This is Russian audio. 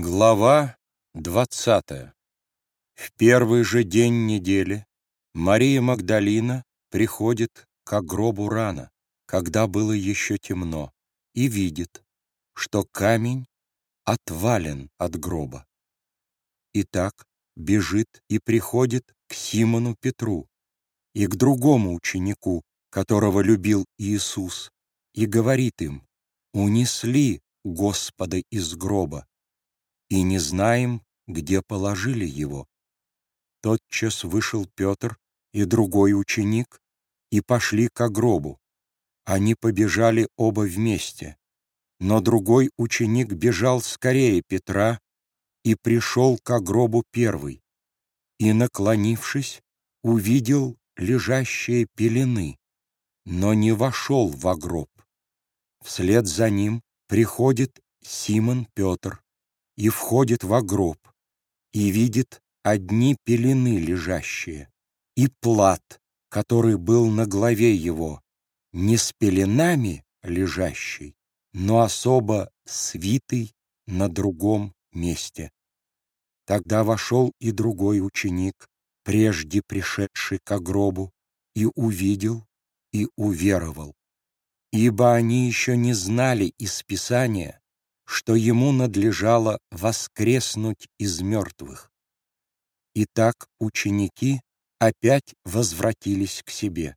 Глава двадцатая. В первый же день недели Мария Магдалина приходит к гробу рано, когда было еще темно, и видит, что камень отвален от гроба. Итак, бежит и приходит к Симону Петру и к другому ученику, которого любил Иисус, и говорит им, «Унесли Господа из гроба, и не знаем, где положили его». Тотчас вышел Петр и другой ученик и пошли к гробу. Они побежали оба вместе, но другой ученик бежал скорее Петра и пришел к гробу первый, и, наклонившись, увидел лежащие пелены, но не вошел в гроб. Вслед за ним приходит Симон Петр и входит в гроб, и видит одни пелены лежащие, и плат, который был на главе его, не с пеленами лежащий, но особо свитый на другом месте. Тогда вошел и другой ученик, прежде пришедший к гробу, и увидел, и уверовал. Ибо они еще не знали из Писания, что ему надлежало воскреснуть из мертвых. Итак, ученики опять возвратились к себе.